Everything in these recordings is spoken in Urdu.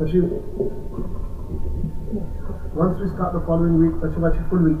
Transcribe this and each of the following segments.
Actually, once we start the following week, actually, actually full week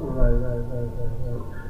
Right, right, right, right, right.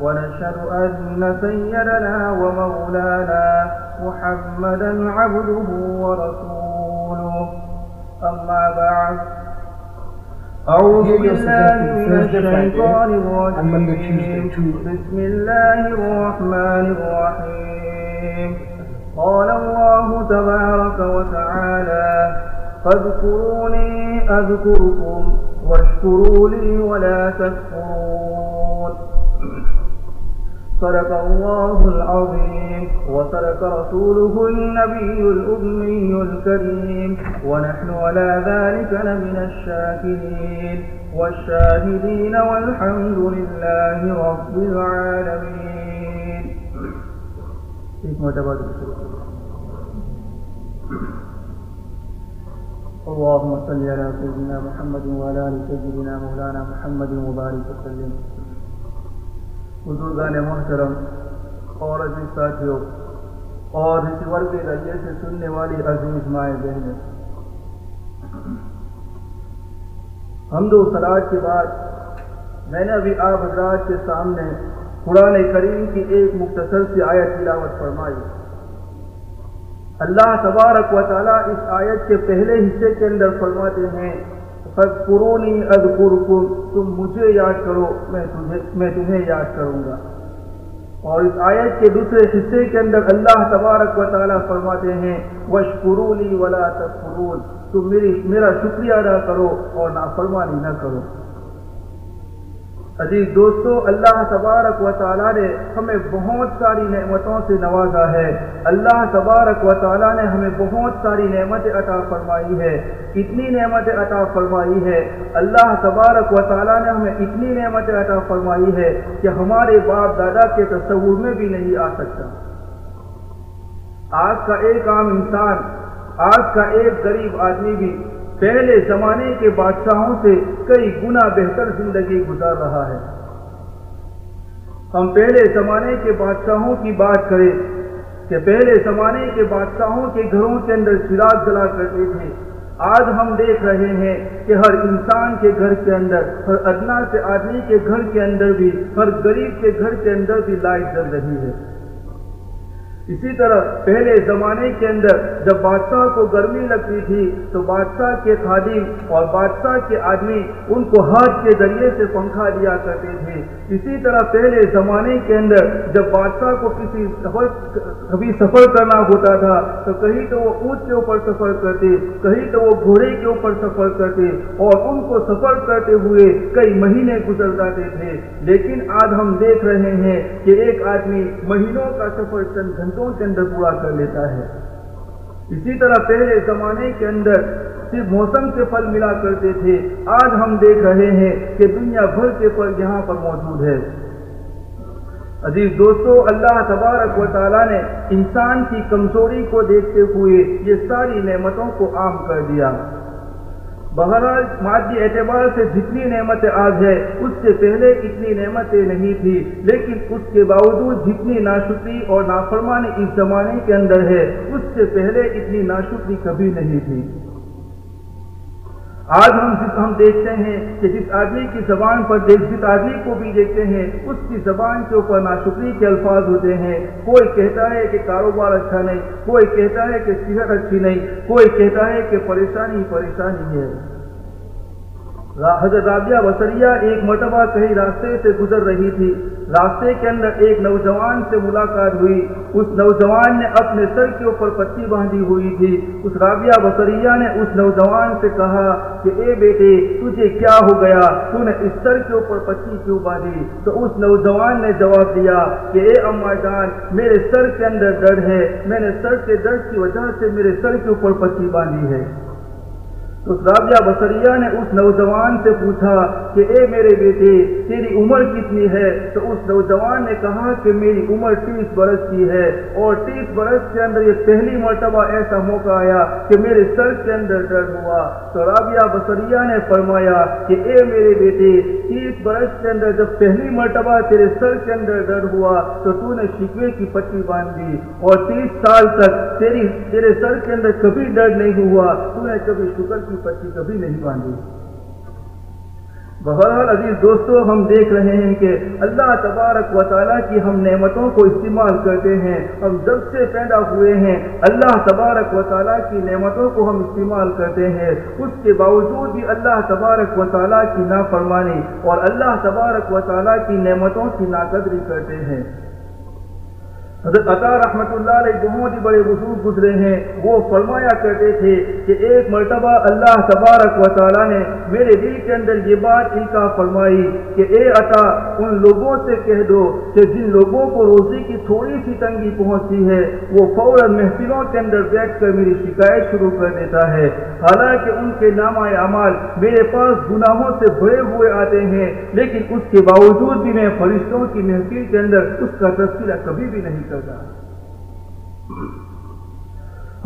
ونشهد أن سيدنا ومولانا محمدا عبده ورسوله. أما بعد أعوذ بالله من الشيطان الرجيم. بسم الله الرحمن الرحيم. قال الله تبارك وتعالى فاذكروني أذكركم واشكروا لي ولا تكفرون. صدق الله العظيم. وصدق رسوله النبي الأمي الكريم. ونحن على ذلك لمن الشاكرين. والشاهدين والحمد لله رب العالمين. اللهم صل على سيدنا محمد وعلى آل سيدنا مولانا محمد مبارك وسلم. بزرگان محترم اور عزیز ساتھیوں اور ریسیور کے ذریعے سے سننے والی عزیز مائیں بہنیں۔ حمد و سلاد کے بعد میں نے ابھی آپ حضرات کے سامنے قرآن کریم کی ایک مختصر سی آیت تلاوت فرمائی۔ اللہ تبارک و تعالیٰ اس آیت کے پہلے حصے کے اندر فرماتے ہیں فَذْكُرُونِي اذکرکم، تم مجھے یاد کرو، میں تمہیں میں تمہیں یاد کروں گا۔ اور اس آیت کے دوسرے حصے کے اندر اللہ تبارک و تعالیٰ فرماتے ہیں وَشْكُرُونِي ولا تَكْفُرُونَ تم میری، میرا شکریہ ادا کرو اور نافرمانی نہ کرو۔ عزیز دوستو، اللہ تبارک و تعالیٰ نے ہمیں بہت ساری نعمتوں سے نوازا ہے۔ اللہ تبارک و تعالیٰ نے ہمیں بہت ساری نعمت عطا فرمائی ہے اتنی نعمت عطا فرمائی ہے اللہ تبارک و تعالیٰ نے ہمیں اتنی نعمت عطا فرمائی ہے کہ ہمارے باپ دادا کے تصور میں بھی نہیں آ سکتا۔ آج کا ایک عام انسان آج کا ایک غریب آدمی بھی پہلے زمانے کے بادشاہوں سے کئی گنا بہتر زندگی گزار رہا ہے۔ ہم پہلے زمانے کے بادشاہوں کی بات کریں کہ پہلے زمانے کے بادشاہوں کے گھروں کے اندر چراغ جلا کرتے تھے۔ آج ہم دیکھ رہے ہیں کہ ہر انسان کے گھر کے اندر، ہر ادنا سے آدمی کے گھر کے اندر بھی، ہر غریب کے گھر کے اندر بھی لائٹ جل رہی ہے۔ اسی طرح پہلے زمانے کے اندر جب بادشاہ کو گرمی لگتی تھی تو بادشاہ کے خادم اور بادشاہ کے آدمی ان کو ہاتھ کے ذریعے سے پنکھا دیا کرتے تھے۔ اسی طرح پہلے زمانے کے اندر جب بادشاہ کو کسی سفر کبھی سفر کرنا ہوتا تھا تو کہیں تو وہ اونٹ کے اوپر سفر کرتے، کہیں تو وہ گھوڑے کے اوپر سفر کرتے اور ان کو سفر کرتے ہوئے کئی مہینے گزر جاتے تھے۔ لیکن آج ہم دیکھ رہے ہیں کہ ایک آدمی مہینوں کا سفر چند گھنٹوں کے اندر پورا کر لیتا ہے۔ اسی طرح پہلے زمانے کے اندر صرف موسم کے پھل ملا کرتے تھے۔ آج ہم دیکھ رہے ہیں کہ دنیا بھر کے پھل یہاں پر موجود ہے۔ عزیز دوستو، اللہ تبارک و تعالیٰ نے انسان کی کمزوری کو دیکھتے ہوئے یہ ساری نعمتوں کو عام کر دیا۔ بہرحال مادی اعتبار سے جتنی نعمت آج ہے اس سے پہلے اتنی نعمتیں نہیں تھی لیکن اس کے باوجود جتنی ناشکری اور نافرمانی اس زمانے کے اندر ہے، اس سے پہلے اتنی ناشکری کبھی نہیں تھی۔ آج ہم جس ہم دیکھتے ہیں کہ جس آدمی کی زبان پر جس آدمی کو بھی دیکھتے ہیں، اس کی زبان کے اوپر ناشکری کے الفاظ ہوتے ہیں۔ کوئی کہتا ہے کہ کاروبار اچھا نہیں، کوئی کہتا ہے کہ صحت اچھی نہیں، کوئی کہتا ہے کہ پریشانی پریشانی ہے۔ حضرت رابعہ بصریہ ایک مرتبہ کہیں راستے سے گزر رہی تھی۔ راستے کے اندر ایک نوجوان سے ملاقات ہوئی۔ اس نوجوان نے اپنے سر کے اوپر پٹی باندھی ہوئی تھی۔ اس رابعہ بصریہ نے اس نوجوان سے کہا کہ، اے بیٹے، تجھے کیا ہو گیا؟ تو نے اس سر کے اوپر پٹی کیوں باندھی؟ تو اس نوجوان نے جواب دیا کہ، اے اما جان، میرے سر کے اندر درد ہے۔ میں نے سر کے درد کی وجہ سے میرے سر کے اوپر پٹی باندھی ہے۔ تو رابعہ بصریہ نے اس نوجوان سے پوچھا کہ اے میرے بیٹے، تیری عمر کتنی ہے؟ تو اس نوجوان نے کہا کہ میری عمر تیس برس کی ہے۔ اور تیس برس کے اندر یہ پہلی مرتبہ ایسا موقع آیا کہ میرے سر کے اندر درد ہوا۔ تو رابعہ بصریہ نے فرمایا کہ اے میرے بیٹے، تیس برس کے اندر جب پہلی مرتبہ تیرے سر کے اندر درد ہوا، تو تو نے شکوے کی پٹی باندھ دی۔ اور تیس سال تک تیری، تیرے سر کے اندر کبھی درد نہیں ہوا، تو نے کبھی شکر کی پٹی کبھی نہیں باندھی۔ بہرحال عزیز دوستو، ہم دیکھ رہے ہیں کہ اللہ تبارک و تعالیٰ کی ہم نعمتوں کو استعمال کرتے ہیں۔ ہم جب سے پیدا ہوئے ہیں، اللہ تبارک و تعالیٰ کی نعمتوں کو ہم استعمال کرتے ہیں۔ اس کے باوجود بھی اللہ تبارک و تعالیٰ کی نافرمانی اور اللہ تبارک و تعالیٰ کی نعمتوں کی ناقدری کرتے ہیں۔ حضرت عطا رحمت اللہ علیہ بہت ہی بڑے بزرگ گزرے ہیں۔ وہ فرمایا کرتے تھے کہ ایک مرتبہ اللہ تبارک و تعالیٰ نے میرے دل کے اندر یہ بات القا فرمائی کہ اے عطا، ان لوگوں سے کہہ دو کہ جن لوگوں کو روزی کی تھوڑی سی تنگی پہنچتی ہے، وہ فوراً محفلوں کے اندر بیٹھ کر میری شکایت شروع کر دیتا ہے۔ حالانکہ ان کے نامہ اعمال میرے پاس گناہوں سے بھرے ہوئے آتے ہیں، لیکن اس کے باوجود بھی میں فرشتوں کی محفل کے اندر اس کا تذکرہ کبھی بھی نہیں کرتا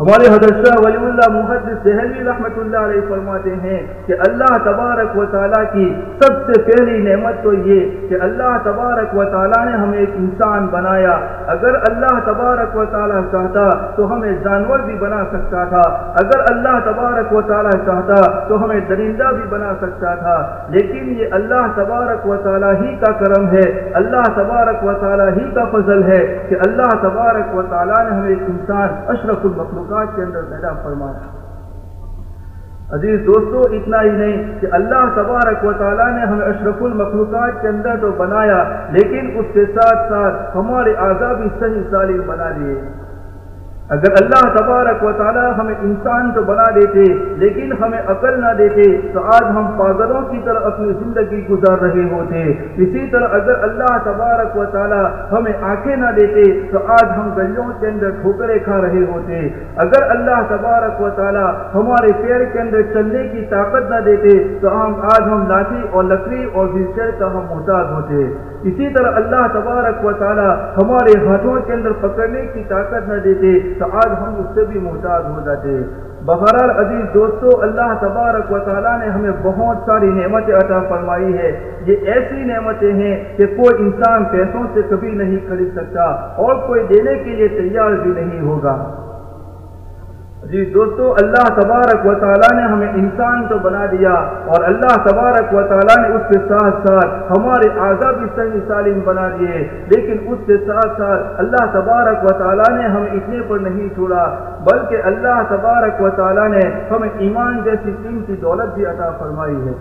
ہمارے حضرت شاہ ولی اللہ محدث دہلوی رحمۃ اللہ علیہ فرماتے ہیں کہ اللہ تبارک و تعالیٰ کی سب سے پہلی نعمت تو یہ کہ اللہ تبارک و تعالیٰ نے ہمیں ایک انسان بنایا۔ اگر اللہ تبارک و تعالیٰ چاہتا تو ہمیں جانور بھی بنا سکتا تھا۔ اگر اللہ تبارک و تعالیٰ چاہتا تو ہمیں درندہ بھی بنا سکتا تھا۔ لیکن یہ اللہ تبارک و تعالیٰ ہی کا کرم ہے۔ اللہ تبارک و تعالیٰ ہی کا فضل ہے کہ اللہ تبارک و تعالیٰ نے ہمیں ایک انسان اشرف المخلوق کے اندر پیدا فرمایا۔ عزیز دوستو، اتنا ہی نہیں کہ اللہ تبارک و تعالیٰ نے ہمیں اشرف المخلوقات کے اندر تو بنایا، لیکن اس کے ساتھ ساتھ ہمارے اعضا بھی صحیح سالم بنا دیے اگر اللہ تبارک و تعالیٰ ہمیں انسان تو بنا دیتے، لیکن ہمیں عقل نہ دیتے، تو آج ہم پاگلوں کی طرح اپنی زندگی گزار رہے ہوتے۔ اسی طرح اگر اللہ تبارک و تعالیٰ ہمیں آنکھیں نہ دیتے، تو آج ہم گلیوں کے اندر ٹھوکرے کھا رہے ہوتے۔ اگر اللہ تبارک و تعالیٰ ہمارے پیر کے اندر چلنے کی طاقت نہ دیتے، تو ہم آج ہم لاٹھی اور لکڑی اور ویلچر کا ہم محتاج ہوتے۔ اسی طرح اللہ تبارک و تعالیٰ ہمارے ہاتھوں کے اندر پکڑنے کی طاقت نہ دیتے تو ہم اس سے بھی محتاج ہو جاتے بہرحال عزیز دوستو، اللہ تبارک و تعالیٰ نے ہمیں بہت ساری نعمتیں عطا فرمائی ہے یہ ایسی نعمتیں ہیں کہ کوئی انسان پیسوں سے کبھی نہیں خرید سکتا اور کوئی دینے کے لیے تیار بھی نہیں ہوگا۔ جی دوستو، اللہ تبارک و تعالیٰ نے ہمیں انسان تو بنا دیا اور اللہ تبارک و تعالیٰ نے اس کے ساتھ ساتھ ہمارے اعضا بھی صحیح سالم بنا دیے، لیکن اس کے ساتھ ساتھ اللہ تبارک و تعالیٰ نے ہمیں اتنے پر نہیں چھوڑا، بلکہ اللہ تبارک و تعالیٰ نے ہمیں ایمان جیسی قیمتی دولت بھی عطا فرمائی ہے۔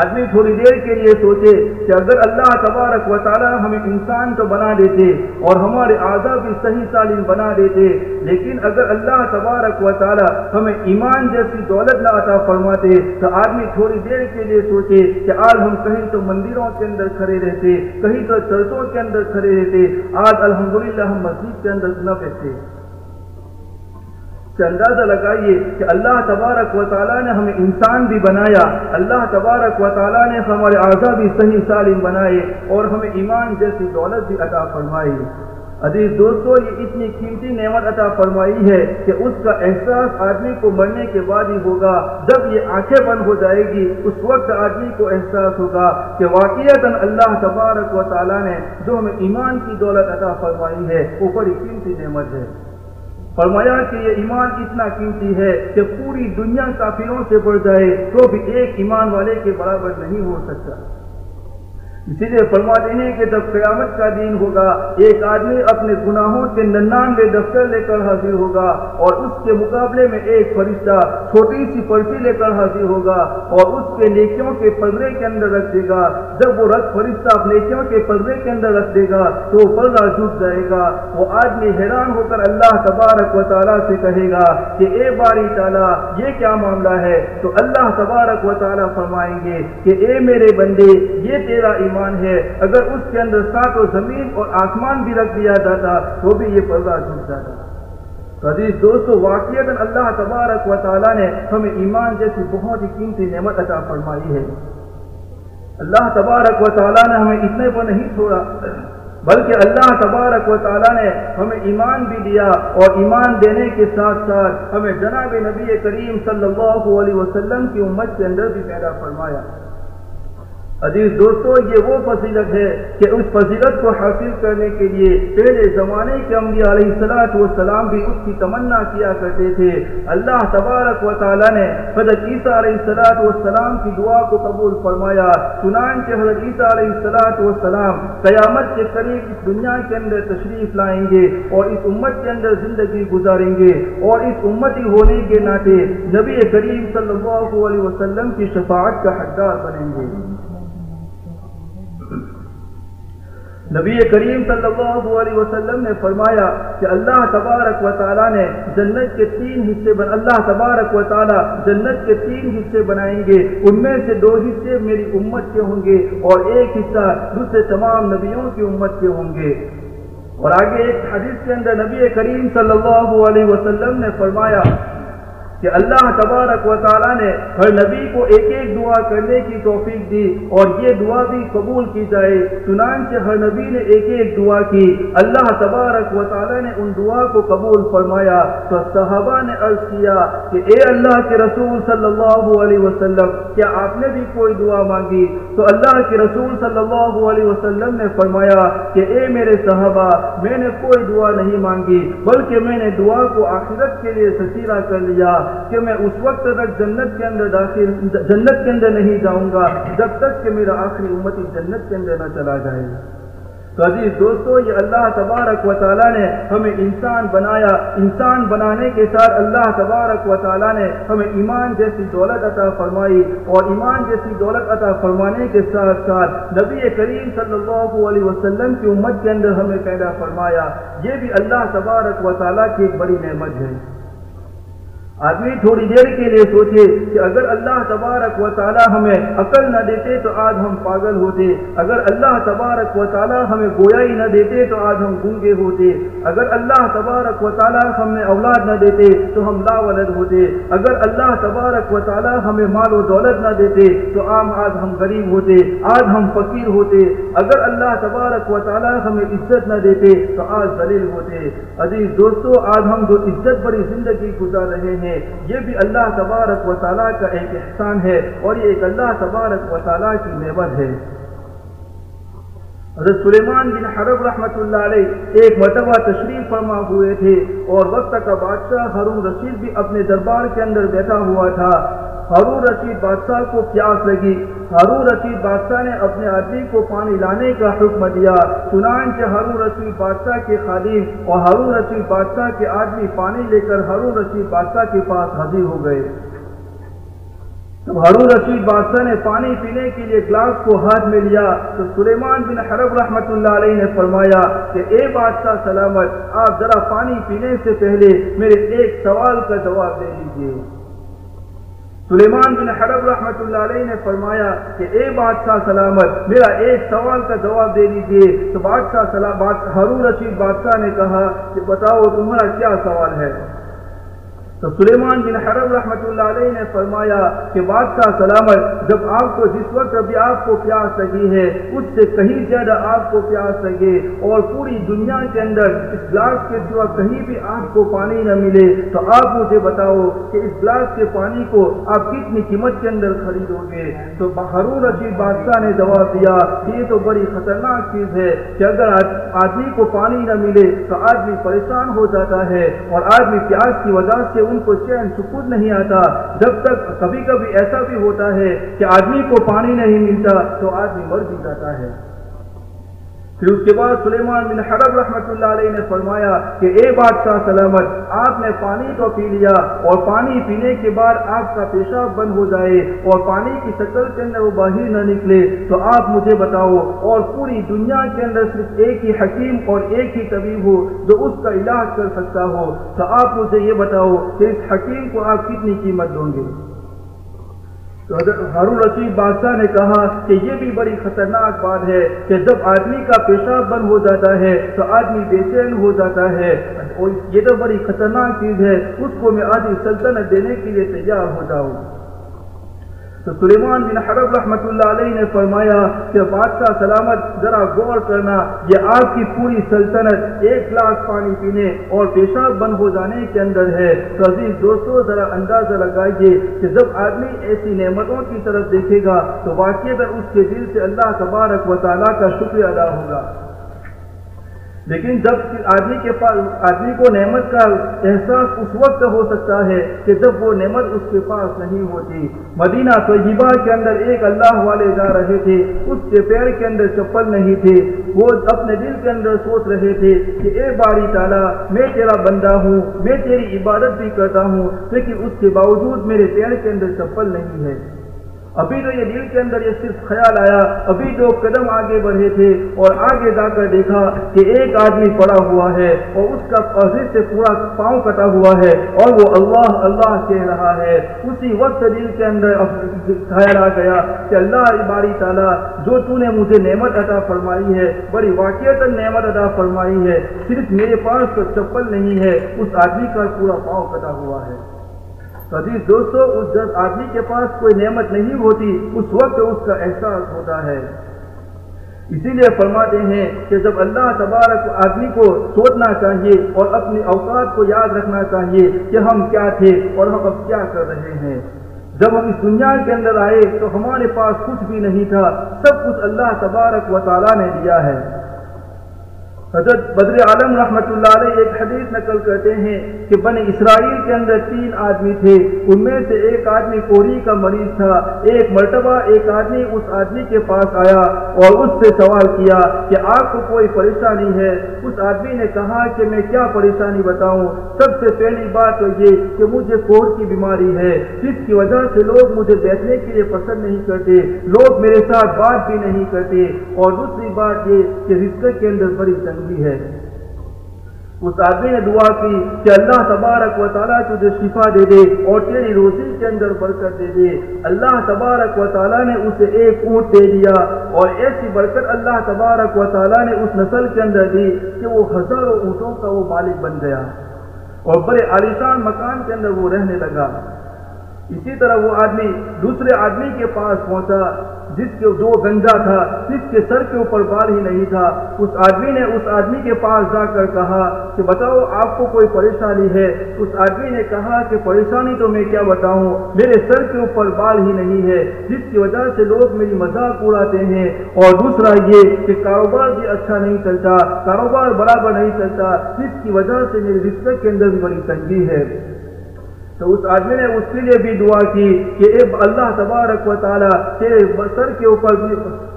آدمی تھوڑی دیر کے لیے سوچے کہ اگر اللہ تبارک و تعالیٰ ہمیں انسان تو بنا دیتے اور ہمارے اعضا بھی صحیح سالم بنا دیتے، لیکن اگر اللہ تبارک و تعالیٰ ہمیں ایمان جیسی دولت نہ عطا فرماتے، تو آدمی تھوڑی دیر کے لیے سوچے کہ آج ہم کہیں تو مندروں کے اندر کھڑے رہتے، کہیں تو چرچوں کے اندر کھڑے رہتے، آج الحمدللہ ہم مسجد کے اندر نہ بیٹھتے۔ کہ اندازہ لگائیے کہ اللہ تبارک و تعالیٰ نے ہمیں انسان بھی بنایا، اللہ تبارک و تعالیٰ نے ہمارے اعضا بھی صحیح سالم بنائے اور ہمیں ایمان جیسی دولت بھی عطا فرمائی۔ عزیز دوستو، یہ اتنی قیمتی نعمت عطا فرمائی ہے کہ اس کا احساس آدمی کو مرنے کے بعد ہی ہوگا۔ جب یہ آنکھیں بند ہو جائے گی، اس وقت آدمی کو احساس ہوگا کہ واقعات اللہ تبارک و تعالیٰ نے جو ہمیں ایمان کی دولت عطا فرمائی ہے، وہ بڑی قیمتی نعمت ہے۔ فرمایا کہ یہ ایمان اتنا قیمتی ہے کہ پوری دنیا کافروں سے بڑھ جائے تو بھی ایک ایمان والے کے برابر نہیں ہو سکتا۔ اسی لیے فرماتے ہیں کہ جب قیامت کا دن ہوگا، ایک آدمی اپنے گناہوں کے ننانوے دفتر لے کر حاضر ہوگا اور اس کے مقابلے میں ایک فرشتہ چھوٹی سی پرچی لے کر حاضر ہوگا اور اس کے نیکیوں کے پردے کے اندر رکھ دے گا۔ جب وہ رکھ فرشتہ نیکیوں کے پردے کے اندر رکھ دے گا تو وہ پردہ جھٹ جائے گا۔ وہ آدمی حیران ہو کر اللہ تبارک و تعالیٰ سے کہے گا کہ، اے باری تعالیٰ، یہ کیا معاملہ ہے؟ تو اللہ تبارک و تعالیٰ فرمائیں گے کہ، اے میرے بندے، یہ تیرا ایمان ایمان ہے، اگر اس کے اندر سات و زمین اور آسمان بھی رکھ دیا جاتا، تو بھی یہ پردہ جھٹ جاتا۔ تو عزیز دوستو واقعات اللہ تبارک و تعالیٰ نے ہمیں ایمان جیسی بہت ہی قیمتی نعمت عطا فرمائی ہے۔ اللہ تبارک و تعالیٰ نے ہمیں اتنے پر نہیں چھوڑا، بلکہ اللہ تبارک و تعالیٰ نے ہمیں ایمان بھی دیا اور ایمان دینے کے ساتھ ساتھ ہمیں جناب نبی کریم صلی اللہ علیہ وسلم کی امت کے اندر بھی پیدا فرمایا۔ عزیز دوستو، یہ وہ فضیلت ہے کہ اس فضیلت کو حاصل کرنے کے لیے پہلے زمانے کے انبیاء علیہ السلاۃ والسلام بھی اس کی تمنا کیا کرتے تھے۔ اللہ تبارک و تعالیٰ نے حضرت عیسیٰ علیہ السلاۃ والسلام کی دعا کو قبول فرمایا۔ چنانچہ حضرت عیسیٰ علیہ السلاۃ والسلام قیامت کے قریب اس دنیا کے اندر تشریف لائیں گے اور اس امت کے اندر زندگی گزاریں گے اور اس امتی ہونے کے ناطے نبی کریم صلی اللہ علیہ وسلم کی شفاعت کا حقدار بنیں گے۔ نبی کریم صلی اللہ علیہ وسلم نے فرمایا کہ اللہ تبارک و تعالیٰ نے جنت کے تین حصے بن اللہ تبارک و تعالیٰ جنت کے تین حصے بنائیں گے۔ ان میں سے دو حصے میری امت کے ہوں گے اور ایک حصہ دوسرے تمام نبیوں کی امت کے ہوں گے۔ اور آگے ایک حدیث کے اندر نبی کریم صلی اللہ علیہ وسلم نے فرمایا کہ اللہ تبارک و تعالیٰ نے ہر نبی کو ایک ایک دعا کرنے کی توفیق دی اور یہ دعا بھی قبول کی جائے۔ چنانچہ ہر نبی نے ایک ایک دعا کی۔ اللہ تبارک و تعالیٰ نے ان دعا کو قبول فرمایا۔ تو صحابہ نے عرض کیا کہ اے اللہ کے رسول صلی اللہ علیہ وسلم، کیا آپ نے بھی کوئی دعا مانگی؟ تو اللہ کے رسول صلی اللہ علیہ وسلم نے فرمایا کہ اے میرے صحابہ، میں نے کوئی دعا نہیں مانگی، بلکہ میں نے دعا کو آخرت کے لیے سسیرہ کر لیا۔ کہ میں اس وقت تک جنت کے اندر داخل جنت کے اندر نہیں جاؤں گا، جب تک کہ میرا آخری امتی جنت کے اندر نہ چلا جائے تو عزیز دوستو، یہ اللہ تبارک و تعالیٰ نے ہمیں انسان بنایا۔ انسان بنانے کے ساتھ اللہ تبارک و تعالیٰ نے ہمیں ایمان جیسی دولت عطا فرمائی اور ایمان جیسی دولت عطا فرمانے کے ساتھ ساتھ نبی کریم صلی اللہ علیہ وسلم کی امت کے اندر ہمیں پیدا فرمایا۔ یہ بھی اللہ تبارک و تعالیٰ کی ایک بڑی نعمت ہے۔ آدمی تھوڑی دیر کے لیے سوچے کہ اگر اللہ تبارک و تعالیٰ ہمیں عقل نہ دیتے تو آج ہم پاگل ہوتے، اگر اللہ تبارک و تعالیٰ ہمیں گویائی نہ دیتے تو آج ہم گونگے ہوتے، اگر اللہ تبارک و تعالیٰ ہمیں اولاد نہ دیتے تو ہم لا ولد ہوتے، اگر اللہ تبارک و تعالیٰ ہمیں مال و دولت نہ دیتے تو عام آج ہم غریب ہوتے، آج ہم فقیر ہوتے، اگر اللہ تبارک و تعالیٰ ہمیں عزت نہ دیتے تو آج دلیل ہوتے۔ عزیز دوستو، آج ہم جو عزت بڑی زندگی گزار رہے ہیں ہیں یہ بھی اللہ تبارک و تعالیٰ کا ایک احسان ہے اور یہ ایک اللہ تبارک و تعالیٰ کی نعمت ہے۔ حضرت سلیمان بن حرب رحمۃ اللہ علیہ ایک مرتبہ تشریف فرما ہوئے تھے اور وقت کا بادشاہ ہارون رشید بھی اپنے دربار کے اندر بیٹھا ہوا تھا۔ ہارون رشید بادشاہ کو پیاس لگی۔ ہارون رشید بادشاہ نے اپنے آدمی کو پانی لانے کا حکم دیا، چنانچہ ہارون رشید بادشاہ کے خادم اور ہارون رشید بادشاہ کے آدمی پانی لے کر ہارون رشید بادشاہ کے پاس حاضر ہو گئے۔ جب ہارون رشید بادشاہ نے پانی پینے کے لیے گلاس کو ہاتھ میں لیا تو سلیمان بن حرب رحمت اللہ علیہ نے فرمایا کہ، اے بادشاہ سلامت، آپ ذرا پانی پینے سے پہلے میرے ایک سوال کا جواب دے دیجیے سلیمان بن حرب رحمت اللہ علیہ نے فرمایا کہ اے بادشاہ سلامت، میرا ایک سوال کا جواب دے دیجیے تو بادشاہ سلامت ہارون رشید بادشاہ نے کہا کہ بتاؤ تمہارا کیا سوال ہے؟ تو سلیمان بن حرب رحمۃ اللہ علیہ نے فرمایا کہ بادشاہ سلامت، جب آپ کو جس وقت ابھی آپ کو پیاس لگی ہے، اس سے کہیں زیادہ آپ کو پیاس لگے اور پوری دنیا کے اندر اس گلاس کے سوا کہیں بھی آپ کو پانی نہ ملے، تو آپ مجھے بتاؤ کہ اس گلاس کے پانی کو آپ کتنی قیمت کے اندر خریدو گے؟ تو ہارون رشید بادشاہ نے جواب دیا کہ یہ تو بڑی خطرناک چیز ہے کہ اگر آدمی کو پانی نہ ملے، تو آدمی پریشان ہو جاتا ہے اور آدمی پیاس کی وجہ سے آدمی کو چین سکون نہیں آتا۔ جب تک کبھی کبھی ایسا بھی ہوتا ہے کہ آدمی کو پانی نہیں ملتا تو آدمی مر بھی جاتا ہے۔ پھر اس کے بعد سلیمان بن حرب رحمۃ اللہ علیہ نے فرمایا کہ اے بادشاہ سلامت، آپ نے پانی تو پی لیا اور پانی پینے کے بعد آپ کا پیشاب بند ہو جائے اور پانی کی شکل کے اندر وہ باہر نہ نکلے، تو آپ مجھے بتاؤ، اور پوری دنیا کے اندر صرف ایک ہی حکیم اور ایک ہی طبیب ہو جو اس کا علاج کر سکتا ہو، تو آپ مجھے یہ بتاؤ کہ اس حکیم کو آپ کتنی قیمت دوں گے؟ تو ہارون رشید بادشاہ نے کہا کہ یہ بھی بڑی خطرناک بات ہے کہ جب آدمی کا پیشاب بند ہو جاتا ہے تو آدمی بے چین ہو جاتا ہے۔ اور یہ تو بڑی خطرناک چیز ہے۔ اس کو میں آدمی سلطنت دینے کے لیے تیار ہو جاؤں۔ تو سلیمان بن حرب رحمۃ اللہ علیہ نے فرمایا کہ بادشاہ سلامت ذرا غور کرنا، یہ آپ کی پوری سلطنت ایک گلاس پانی پینے اور پیشاب بند ہو جانے کے اندر ہے۔ تو عزیز دوستو، ذرا اندازہ لگائیے کہ جب آدمی ایسی نعمتوں کی طرف دیکھے گا تو واقعی اس کے دل سے اللہ تبارک و تعالیٰ کا شکریہ ادا ہوگا۔ لیکن جب آدمی کے پاس آدمی کو نعمت کا احساس اس وقت ہو سکتا ہے کہ جب وہ نعمت اس کے پاس نہیں ہوتی۔ مدینہ طیبہ کے اندر ایک اللہ والے جا رہے تھے۔ اس کے پیر کے اندر چپل نہیں تھے وہ اپنے دل کے اندر سوچ رہے تھے کہ اے باری تعالیٰ، میں تیرا بندہ ہوں، میں تیری عبادت بھی کرتا ہوں، لیکن اس کے باوجود میرے پیر کے اندر چپل نہیں ہے۔ ابھی تو یہ دل کے اندر یہ صرف خیال آیا، ابھی جو قدم آگے بڑھے تھے اور آگے جا کر دیکھا کہ ایک آدمی پڑا ہوا ہے اور اس کا سے پورا پاؤں کٹا ہوا ہے اور وہ اللہ اللہ کہہ رہا ہے۔ اسی وقت دل کے اندر خیال آ گیا کہ اللہ باری تعالیٰ، جو تو نے مجھے نعمت عطا فرمائی ہے، بڑی واقعات نعمت عطا فرمائی ہے، صرف میرے پاس تو چپل نہیں ہے، اس آدمی کا پورا پاؤں کٹا ہوا ہے۔ عزیز دوستو، اس جب آدمی کے پاس کوئی نعمت نہیں ہوتی، اس وقت اس کا احساس ہوتا ہے۔ اسی لیے فرماتے ہیں کہ جب اللہ تبارک آدمی کو سوچنا چاہیے اور اپنی اوقات کو یاد رکھنا چاہیے کہ ہم کیا تھے اور ہم اب کیا کر رہے ہیں۔ جب ہم اس دنیا کے اندر آئے تو ہمارے پاس کچھ بھی نہیں تھا، سب کچھ اللہ تبارک و تعالیٰ نے دیا ہے۔ حضرت بدر عالم رحمۃ اللہ علیہ ایک حدیث نقل کرتے ہیں کہ بن اسرائیل کے اندر تین آدمی تھے، ان میں سے ایک آدمی کوری کا مریض تھا، ایک مرتبہ ایک آدمی اس آدمی کے پاس آیا اور اس سے سوال کیا کہ آپ کو کوئی پریشانی ہے؟ اس آدمی نے کہا کہ میں کیا پریشانی بتاؤں؟ سب سے پہلی بات تو یہ کہ مجھے کوڑ کی بیماری ہے، جس کی وجہ سے لوگ مجھے بیٹھنے کے لیے پسند نہیں کرتے، لوگ میرے ساتھ بات بھی نہیں کرتے اور دوسری بات یہ کہ رشتے کے اندر بڑی تنگی بھی ہے۔ اس نے دعا کی کہ اللہ تبارک و تعالیٰ تجھے شفا دے دے اور تیری روزی کے اندر برکت دے دے۔ اللہ تبارک و تعالیٰ نے اسے ایک اونٹ دے دیا اور ایسی برکت اللہ تبارک و تعالیٰ نے اس نسل کے اندر دی کہ وہ ہزاروں اونٹوں کا وہ مالک بن گیا اور بڑے عالیشان مکان کے اندر وہ رہنے لگا۔ اسی طرح وہ آدمی دوسرے آدمی کے پاس پہنچا، جس کے جو گنجا تھا، جس کے سر کے اوپر بال ہی نہیں تھا۔ اس آدمی نے اس آدمی کے پاس جا کر کہا کہ بتاؤ، آپ کو کوئی پریشانی ہے؟ اس آدمی نے کہا کہ پریشانی تو میں کیا بتاؤں؟ میرے سر کے اوپر بال ہی نہیں ہے، جس کی وجہ سے لوگ میری مذاق اڑاتے ہیں۔ اور دوسرا یہ کہ کاروبار بھی اچھا نہیں چلتا، کاروبار برابر نہیں چلتا، جس کی وجہ سے میرے رشتے کے اندر بھی بڑی تنگی ہے۔ تو اس آدمی نے اس کے لیے بھی دعا کی کہ اے اللہ تبارک و تعالیٰ، تیرے سر کے اوپر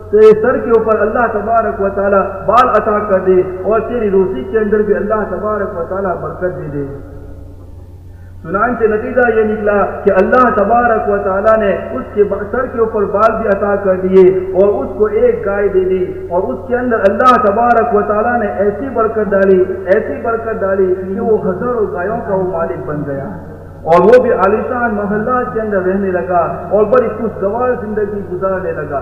تیرے سر کے اوپر اللہ تبارک و تعالیٰ بال عطا کر دے اور تیری روسی کے اندر بھی اللہ تبارک و تعالیٰ برکت دے دے۔ چنانچہ نتیجہ یہ نکلا کہ اللہ تبارک و تعالیٰ نے اس کے سر کے اوپر بال بھی عطا کر دیے اور اس کو ایک گائے دے دی اور اس کے اندر اللہ تبارک و تعالیٰ نے ایسی برکت ڈالی، ایسی برکت ڈالی کہ وہ ہزاروں گایوں کا وہ مالک بن گیا۔ اور وہ بھی عالیشان محلہ کے اندر رہنے لگا اور بڑی خوشگوار زندگی گزارنے لگا۔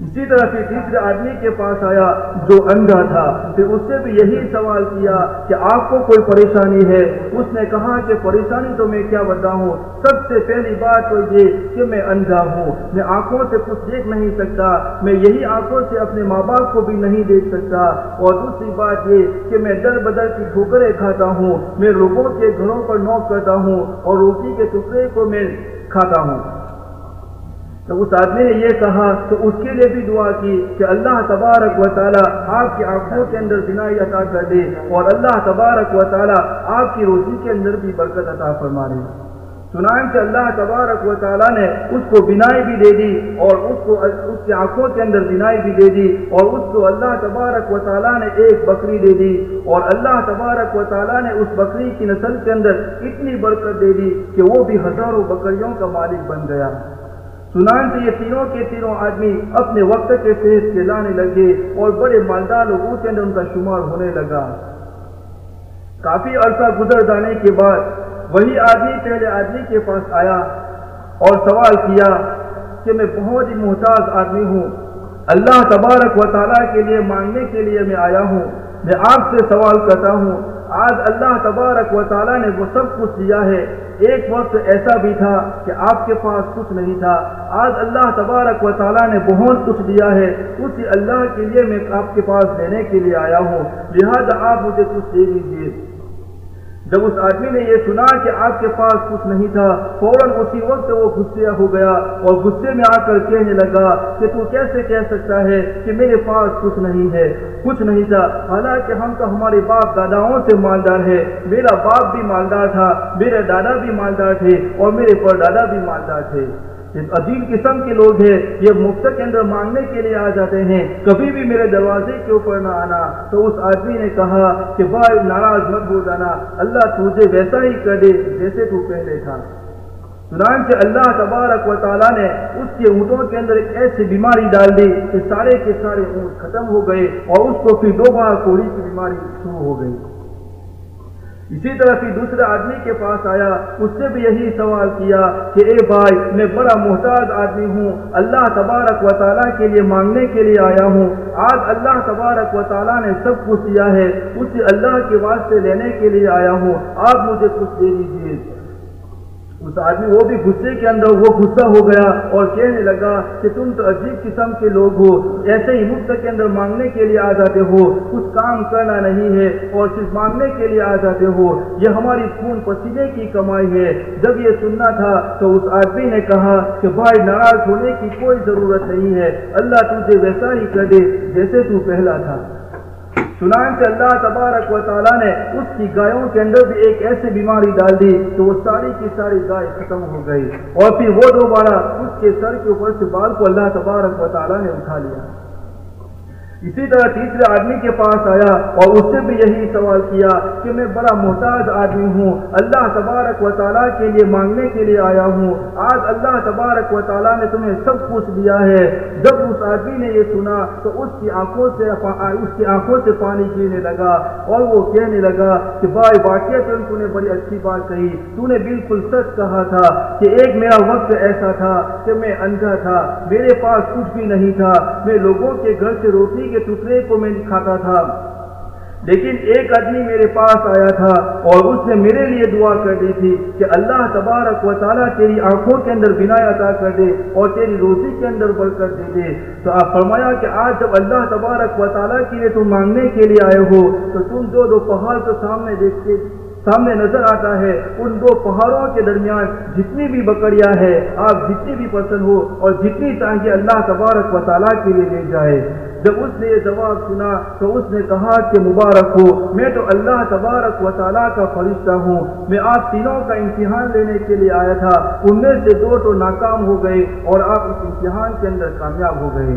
اسی طرح پھر تیسرے آدمی کے پاس آیا جو اندھا تھا، پھر اس سے بھی یہی سوال کیا کہ آپ کو کوئی پریشانی ہے؟ اس نے کہا کہ پریشانی تو میں کیا بتاؤں؟ سب سے پہلی بات تو یہ کہ میں اندھا ہوں۔ میں آنکھوں سے کچھ دیکھ نہیں سکتا، میں یہی آنکھوں سے اپنے ماں باپ کو بھی نہیں دیکھ سکتا۔ اور دوسری بات یہ کہ میں در بدر کی ٹھوکریں کھاتا ہوں، میں لوگوں کے گھروں پر نوک کرتا ہوں اور روٹی کے ٹکڑے کو میں کھاتا ہوں۔ تو اس آدمی نے یہ کہا تو اس کے لیے بھی دعا کی کہ اللہ تبارک و تعالیٰ آپ کی آنکھوں کے اندر بینائی عطا کر دے اور اللہ تبارک و تعالیٰ آپ کی روزی کے اندر بھی برکت عطا فرما دے چنانچہ اللہ تبارک و تعالیٰ نے اس کو بینائی بھی دے دی اور اس کو اس کی آنکھوں کے اندر بینائی بھی دے دی اور اس کو اللہ تبارک و تعالیٰ نے ایک بکری دے دی اور اللہ تبارک و تعالیٰ نے اس بکری کی نسل کے اندر اتنی برکت دے دی کہ وہ بھی ہزاروں بکریوں کا مالک بن گیا۔ چنانچہ یہ تینوں کے تینوں آدمی اپنے وقت کے صحت کے لانے لگے اور بڑے مالدار لوگوں کے اندر ان کا شمار ہونے لگا۔ کافی عرصہ گزر جانے کے بعد وہی آدمی پہلے آدمی کے پاس آیا اور سوال کیا کہ میں بہت ہی محتاج آدمی ہوں۔ اللہ تبارک و تعالیٰ کے لیے مانگنے کے لیے میں آیا ہوں۔ میں آپ سے سوال کرتا ہوں۔ آج اللہ تبارک و تعالیٰ نے وہ سب کچھ دیا ہے۔ ایک وقت ایسا بھی تھا کہ آپ کے پاس کچھ نہیں تھا۔ آج اللہ تبارک و تعالیٰ نے بہت کچھ دیا ہے۔ اسی اللہ کے لیے میں آپ کے پاس دینے کے لیے آیا ہوں۔ لہذا آپ مجھے کچھ دے دیجیے جب اس آدمی نے یہ سنا کہ آپ کے پاس کچھ نہیں تھا، فوراً اسی وقت وہ غصے ہو گیا اور غصے میں آ کر کہنے لگا کہ تو کیسے کہہ سکتا ہے کہ میرے پاس کچھ نہیں ہے؟ کچھ نہیں تھا۔ حالانکہ ہم تو ہمارے باپ داداؤں سے مالدار ہے میرا باپ بھی مالدار تھا، میرے دادا بھی مالدار تھے اور میرے پر دادا بھی مالدار تھے۔ عجیب قسم کے لوگ ہیں، یہ مفت کے اندر مانگنے کے لیے آ جاتے ہیں۔ کبھی بھی میرے دروازے کے اوپر نہ آنا۔ تو اس آدمی نے کہا کہ بھائی ناراض مت ہو جانا، اللہ تجھے ویسا ہی کر دے جیسے تو پہلے تھا۔ چنانچہ اللہ تبارک و تعالیٰ نے اس کے اونٹوں کے اندر ایک ایسی بیماری ڈال دی کہ سارے کے سارے اونٹ ختم ہو گئے اور اس کو پھر دوبارہ کوڑی کی بیماری شروع ہو گئی۔ اسی طرح پھر دوسرے آدمی کے پاس آیا، اس سے بھی یہی سوال کیا کہ اے بھائی، میں بڑا محتاج آدمی ہوں، اللہ تبارک و تعالیٰ کے لیے مانگنے کے لیے آیا ہوں۔ آج اللہ تبارک و تعالیٰ نے سب کچھ دیا ہے اس اللہ کے واسطے لینے کے لیے آیا ہوں۔ آپ مجھے کچھ دے دیجیے اس آدمی وہ بھی غصے کے اندر وہ غصہ ہو گیا اور کہنے لگا کہ تم تو عجیب قسم کے لوگ ہو، ایسے ہی مفت کے اندر مانگنے کے لیے آ جاتے ہو، کچھ کام کرنا نہیں ہے اور صرف مانگنے کے لیے آ جاتے ہو۔ یہ ہماری خون پسینے کی کمائی ہے۔ جب یہ سننا تھا تو اس آدمی نے کہا کہ بھائی، ناراض ہونے کی کوئی ضرورت نہیں ہے۔ اللہ تجھے ویسا ہی کر دے جیسے تو پہلا تھا۔ چنانچہ اللہ تبارک و تعالیٰ نے اس کی گایوں کے اندر بھی ایک ایسی بیماری ڈال دی تو وہ ساری کی ساری گائے ختم ہو گئی اور پھر وہ دوبارہ اس کے سر کے اوپر سے بال کو اللہ تبارک و تعالیٰ نے اٹھا لیا۔ اسی طرح تیسرے آدمی کے پاس آیا اور اس سے بھی یہی سوال کیا کہ میں بڑا محتاج آدمی ہوں، اللہ تبارک و تعالیٰ کے لیے مانگنے کے لیے آیا ہوں۔ آج اللہ تبارک و تعالیٰ نے تمہیں سب کچھ دیا ہے۔ جب اس آدمی نے یہ سنا تو اس کی آنکھوں سے اس کی آنکھوں سے پانی گرنے لگا اور وہ کہنے لگا کہ بھائی واقعہ تو نے بڑی اچھی بات کہی۔ تو نے بالکل سچ کہا تھا کہ ایک میرا وقت ایسا تھا کہ میں اندھا تھا، میرے پاس کچھ بھی نہیں تھا۔ میں لوگوں کے گھر سے روٹی کے ٹکڑے کو میں دکھاتا تھا۔ لیکن ایک آدمی میرے پاس آیا تھا اور اس نے میرے لیے دعا کر دی تھی کہ اللہ تبارک و تعالیٰ تیری آنکھوں کے اندر بنا عطا کر دے اور تیری روزی کے اندر برکت دے دے۔ تو آپ فرمایا کہ آج جب اللہ تبارک و تعالیٰ کے لیے تم مانگنے کے لیے آئے ہو، تو تم جو دو پہاڑ تو سامنے دیکھتے، سامنے نظر آتا ہے۔ ان دو پہاڑوں کے درمیان جتنی بھی بکریاں ہے آپ جتنی بھی پسند ہو اور جتنی چاہیے اللہ تبارک و تعالیٰ کے لیے لے جائے۔ جب اس نے یہ جواب سنا تو اس نے کہا کہ مبارک ہو، میں تو اللہ تبارک و تعالیٰ کا فرشتہ ہوں۔ میں آپ تینوں کا امتحان لینے کے لیے آیا تھا۔ ان میں سے دو تو ناکام ہو گئے اور آپ اس امتحان کے اندر کامیاب ہو گئے۔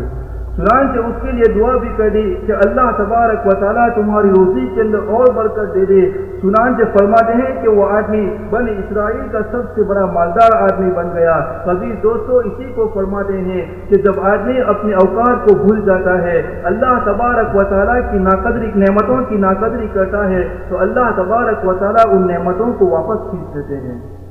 چنانچہ اس کے لیے دعا بھی کر دی کہ اللہ تبارک و تعالیٰ تمہاری روزی کے اندر اور برکت دے دے۔ چنانچہ فرماتے ہیں کہ وہ آدمی بن اسرائیل کا سب سے بڑا مالدار آدمی بن گیا۔ کبھی دوستوں اسی کو فرماتے ہیں کہ جب آدمی اپنے اوقات کو بھول جاتا ہے، اللہ تبارک و تعالیٰ کی ناقدری، نعمتوں کی ناقدری کرتا ہے، تو اللہ تبارک و تعالیٰ ان نعمتوں کو واپس کھینچ دیتے ہیں۔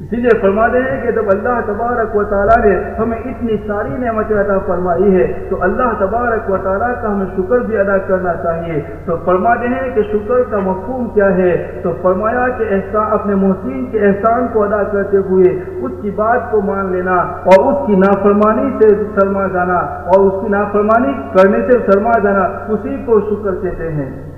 اسی لیے فرماتے ہیں کہ جب اللہ تبارک و تعالیٰ نے ہمیں اتنی ساری نعمت عطا فرمائی ہے تو اللہ تبارک و تعالیٰ کا ہمیں شکر بھی ادا کرنا چاہیے۔ تو فرماتے ہیں کہ شکر کا مفہوم کیا ہے؟ تو فرمایا کہ احسان، اپنے محسن کے احسان کو ادا کرتے ہوئے اس کی بات کو مان لینا اور اس کی نافرمانی سے شرما جانا اور اس کی نافرمانی کرنے سے شرما جانا، اسی کو شکر کہتے ہیں۔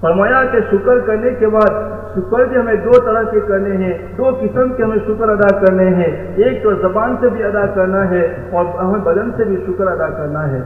فرمایا کہ شکر کرنے کے بعد شکر بھی ہمیں دو طرح کے کرنے ہیں، دو قسم کے ہمیں شکر ادا کرنے ہیں۔ ایک تو زبان سے بھی ادا کرنا ہے اور ہمیں بدن سے بھی شکر ادا کرنا ہے۔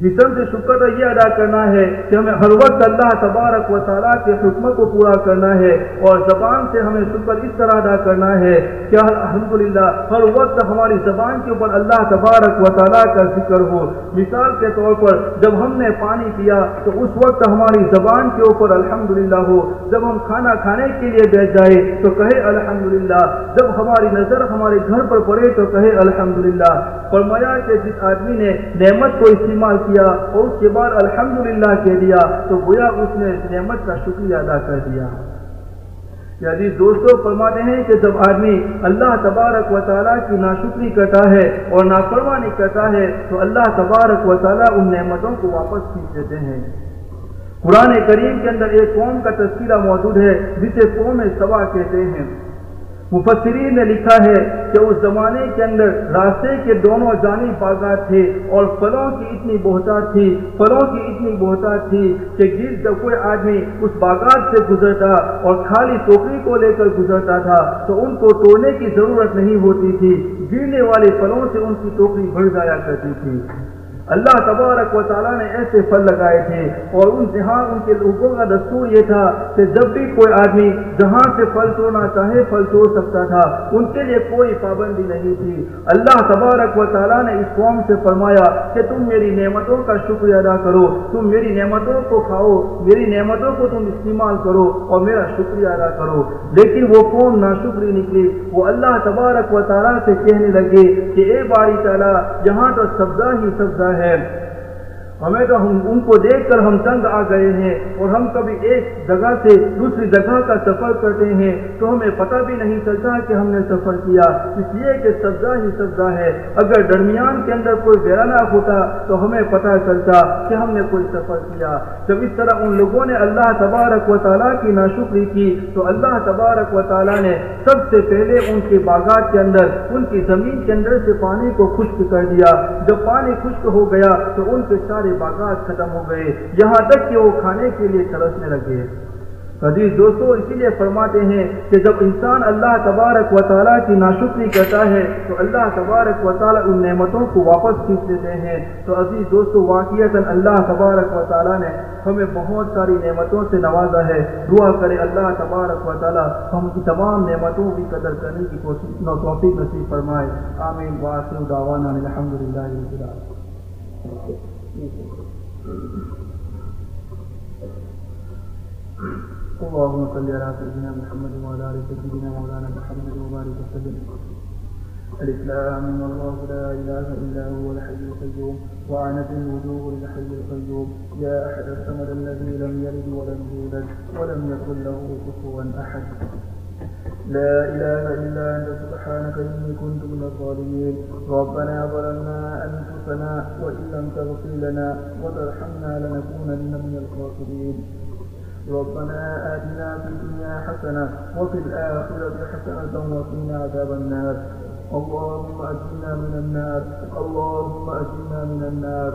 جسم سے شکر یہ ادا کرنا ہے کہ ہمیں ہر وقت اللہ تبارک و تعالیٰ کے حکم کو پورا کرنا ہے اور زبان سے ہمیں شکر اس طرح ادا کرنا ہے کہ الحمدللہ ہر وقت ہماری زبان کے اوپر اللہ تبارک و تعالیٰ کا ذکر ہو۔ مثال کے طور پر جب ہم نے پانی پیا تو اس وقت ہماری زبان کے اوپر الحمدللہ ہو۔ جب ہم کھانا کھانے کے لیے بیٹھ جائے تو کہے الحمدللہ۔ جب ہماری نظر ہمارے گھر پر پڑے تو کہے الحمدللہ۔ فرمایا کہ جس آدمی نے نعمت کو استعمال کیا اور اس کے بعد الحمدللہ کہہ دیا، تو گویا اس نے نعمت کا شکریہ ادا کر دیا۔ یعنی دوستوں فرماتے ہیں کہ جب آدمی اللہ تبارک و تعالیٰ کی ناشکری کرتا ہے اور نافرمانی کرتا ہے، تو اللہ تبارک و تعالیٰ ان نعمتوں کو واپس کھینچ دیتے ہیں۔ قرآن کریم کے اندر ایک قوم کا تذکرہ موجود ہے، جسے قوم سوا کہتے ہیں۔ مفسرین نے لکھا ہے کہ اس زمانے کے اندر راستے کے دونوں جانی باغات تھے اور پھلوں کی اتنی بہتات تھی، پھلوں کی اتنی بہتات تھی کہ گر جب کوئی آدمی اس باغات سے گزرتا اور خالی ٹوکری کو لے کر گزرتا تھا تو ان کو توڑنے کی ضرورت نہیں ہوتی تھی۔ گرنے والے پھلوں سے ان کی ٹوکری بڑھ جایا کرتی تھی۔ اللہ تبارک و تعالیٰ نے ایسے پھل لگائے تھے اور ان جہاں ان کے لوگوں کا دستور یہ تھا کہ جب بھی کوئی آدمی جہاں سے پھل توڑنا چاہے، پھل توڑ سکتا تھا، ان کے لیے کوئی پابندی نہیں تھی۔ اللہ تبارک و تعالیٰ نے اس قوم سے فرمایا کہ تم میری نعمتوں کا شکریہ ادا کرو، تم میری نعمتوں کو کھاؤ، میری نعمتوں کو تم استعمال کرو اور میرا شکریہ ادا کرو۔ لیکن وہ قوم ناشکری نکلی۔ وہ اللہ تبارک و تعالیٰ سے کہنے لگے کہ اے باری تعالیٰ، یہاں تو سبزہ ہی سبزہ ہے ہمیں تو ہم ان کو دیکھ کر ہم تنگ آ گئے ہیں اور ہم کبھی ایک جگہ سے دوسری جگہ کا سفر کرتے ہیں تو ہمیں پتہ بھی نہیں چلتا کہ ہم نے سفر کیا۔ اس لیے کہ سبزہ ہی سبزہ ہے۔ اگر درمیان کے اندر کوئی ویرانہ ہوتا تو ہمیں پتہ چلتا کہ ہم نے کوئی سفر کیا۔ جب اس طرح ان لوگوں نے اللہ تبارک و تعالیٰ کی ناشکری کی تو اللہ تبارک و تعالیٰ نے سب سے پہلے ان کے باغات کے اندر، ان کی زمین کے اندر سے پانی کو خشک کر دیا۔ جب پانی خشک ہو گیا تو ان کے سارے سارے باغات ختم ہو گئے یہاں تک کہ وہ کھانے کے لیے ترسنے لگے۔ عزیز دوستو، اسی لیے فرماتے ہیں کہ جب انسان اللہ تبارک و تعالیٰ کی ناشکری کرتا ہے، تو اللہ تبارک و تعالیٰ ان نعمتوں کو واپس کھینچ دیتے ہیں؟ تو عزیز دوستو واقعات اللہ تبارک و تعالیٰ نے ہمیں بہت ساری نعمتوں سے نوازا ہے۔ دعا کرے اللہ تبارک و تعالیٰ ہم کی تمام نعمتوں کی قدر کرنے کی کوشش، نو توفیق نصیب فرمائے۔ آمین۔ واسم دعوانا الحمد للہ اللهم صل على سيدنا محمد وعلى آل سيدنا مولانا محمد وبارك وسلم. الاسلام ان الله لا إله إلا هو الحي القيوم. وعنت الوجوه للحي القيوم. يا أحد الصمد الذي لم يلد ولم يولد ولم يكن له كفوا أحد. لا إله إلا أنت سبحانك إني كنت من الظالمين. ربنا ظلمنا أنفسنا وإن لم تغفر لنا وترحمنا لنكونن من الخاسرين. ربنا آتنا في الدنيا حسنة وفي الآخرة حسنة وقنا عذاب النار. اللهم أجرنا من النار اللهم أجرنا من النار.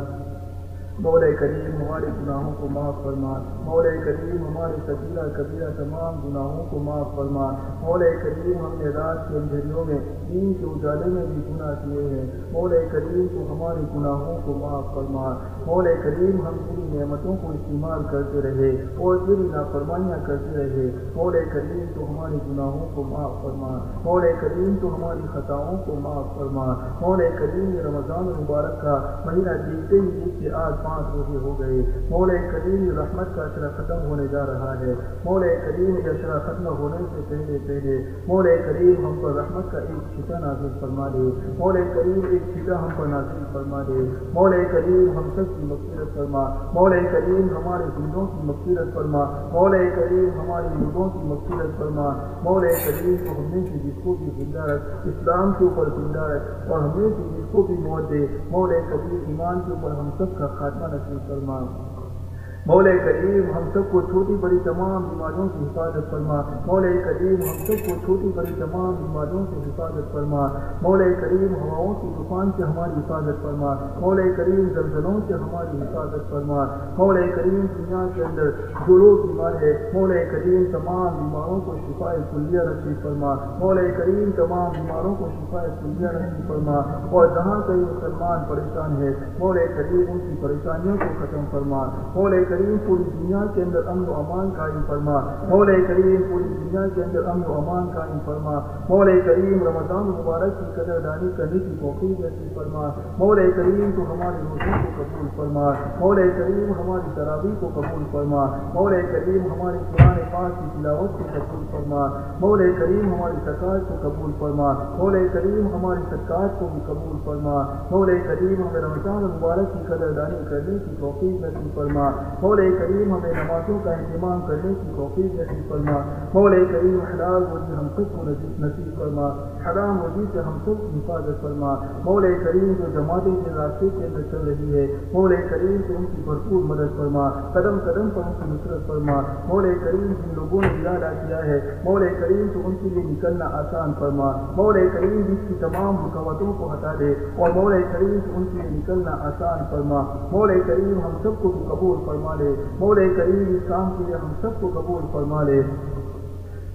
مولا کریم ہمارے گناہوں کو معاف فرما، مولا کریم ہمارے سبیرہ کبیرہ تمام گناہوں کو معاف فرما۔ مولا کریم ہم نے رات کے اندھیریوں میں، دین کے اجالے میں بھی گناہ کیے ہیں۔ مولا کریم کو ہمارے گناہوں کو معاف فرما۔ مولا کریم ہم تیری نعمتوں کو استعمال کرتے رہے اور تیری نافرمانیاں کرتے رہے۔ مولا کریم تو ہمارے گناہوں کو معاف فرما۔ مولا کریم تو ہماری خطاؤں کو معاف فرما۔ مولا کریم رمضان المبارک کا مہینہ دیکھتے ہی دیکھتے آج پانچ روزے ہو گئے۔ مول کریم رحمت کا اشرا ختم ہونے جا رہا ہے۔ مول کریم یہ اشرا ختم ہونے سے پہلے پہلے مول کریم ہم پر رحمت کا ایک چھٹا نازل فرما دے۔ مول کریم ایک چھٹا ہم پر نازل فرما دے۔ مول کریم ہم سب کی مغفرت فرما۔ مول کریم ہمارے زندوں کی مغفرت فرما۔ مول کریم ہماری مردوں کی مغفرت فرما۔ مول کریم کو ہم نے سے جس کو بھی زندہ رکھ، اسلام کے اوپر زندہ رکھ اور ہمیں سے کو بھی موت دے مول کریم ایمان کے اوپر ہم سب کا خاتمہ نصیب فرما مولا کریم ہم سب کو چھوٹی بڑی تمام بیماریوں سے حفاظت فرما۔ مولا کریم ہم سب کو چھوٹی بڑی تمام بیماریوں سے حفاظت فرما۔ مولا کریم ہواؤں کی طوفان سے ہماری حفاظت فرما۔ مولا کریم زلزلوں سے ہماری حفاظت فرما۔ مولا کریم دنیا کے اندر جو لوگ بیمار ہے، مولا کریم تمام بیماروں کو شفا کلیہ نصیب فرما۔ مولا کریم تمام بیماروں کو شفا کلیہ نصیب فرما۔ اور جہاں کئی مسلمان پریشان ہے مولا کریم ان کی پریشانیوں کو ختم فرما۔ مولا کریم پوری دنیا کے اندر امن و امان قائم فرما۔ مولا کریم پوری دنیا کے اندر امن و امان قائم فرما۔ مولا کریم رمضان مبارک کی قدر دانی کرنے کی توفیق نصیب فرما۔ مولا کریم تو ہماری روزی کو قبول فرما۔ مولا کریم ہماری تراویح کو قبول فرما۔ مولا کریم ہماری قرآن پاک کی تلاوت کو قبول فرما۔ مولا کریم ہماری زکات کو قبول فرما۔ مولا کریم ہماری صدقات کو بھی قبول فرما۔ مولا کریم ہمیں رمضان مبارک کی قدر دانی کرنے کی توفیق نصیب فرما۔ مولا کریم ہمیں نمازوں کا اہتمام کرنے کی توفیق نصیب فرما۔ مولا کریم، حلال روزی ہم سب کو نصیب فرما۔ حرام روزی سے ہم سب کی حفاظت فرما۔ مولا کریم جو جماعتیں کے راستے کے اندر چل رہی ہے۔ مولا کریم سے ان کی بھرپور مدد فرما۔ قدم قدم پر ان کی نصرت فرما۔ مولا کریم جن لوگوں نے ارادہ کیا ہے۔ مولا کریم تو ان کے لیے نکلنا آسان فرما۔ مولا کریم جس کی تمام رکاوٹوں کو ہٹا دے۔ اور مولا کریم سے ان کے لیے نکلنا آسان فرما۔ مولا کریم ہم سب کو بھی قبول فرما۔ فرما لے۔ مولا کریم اسلام کے لیے ہم سب کو قبول فرما لے۔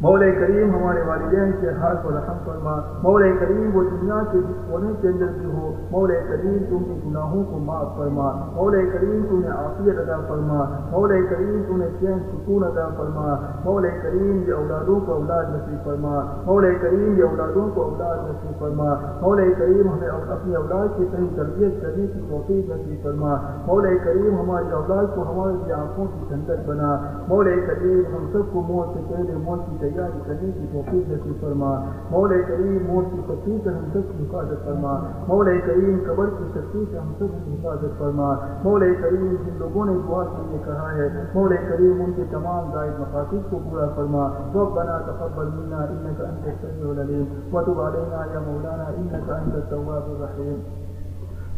مولا کریم ہمارے والدین کے ہاتھ کو رحم فرما مولا کریم وہ دنیا کے جس کونے کے اندر بھی ہو مولا کریم تم کے گناہوں کو معاف فرما مولا کریم تمہیں عافیت ادا فرما مولا کریم تمہیں چین سکون ادا فرما مولا کریم یہ اولادوں کو اولاد نصیب فرما مولا کریم یہ اولادوں کو اولاد نصیب فرما مولا کریم ہمیں اپنی اولاد کی صحیح تربیت کرنے کی توفیق نصیب فرما مولا کریم ہماری اولاد کو ہماری آنکھوں کی ٹھنڈک بنا مولا کریم ہم سب کو موت سے پہلے موت کی تیاری کرنے کی توفیق نصیب فرما۔ مولا کریم موت کی سختی سے ہم سب کی حفاظت فرما۔ مولا کریم قبر کی سختی سے ہم سب کی حفاظت فرما۔ مولا کریم جن لوگوں نے دعا کے لیے کہا ہے، مولا کریم ان کے تمام زائد مقاصد کو پورا فرما۔ ربنا تقبل منا انك انت السميع العليم وتب علينا يا مولانا انك انت التواب الرحيم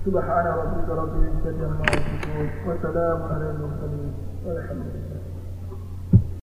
سبحان ربك رب العزة عما يصفون وسلام على المرسلين والحمد لله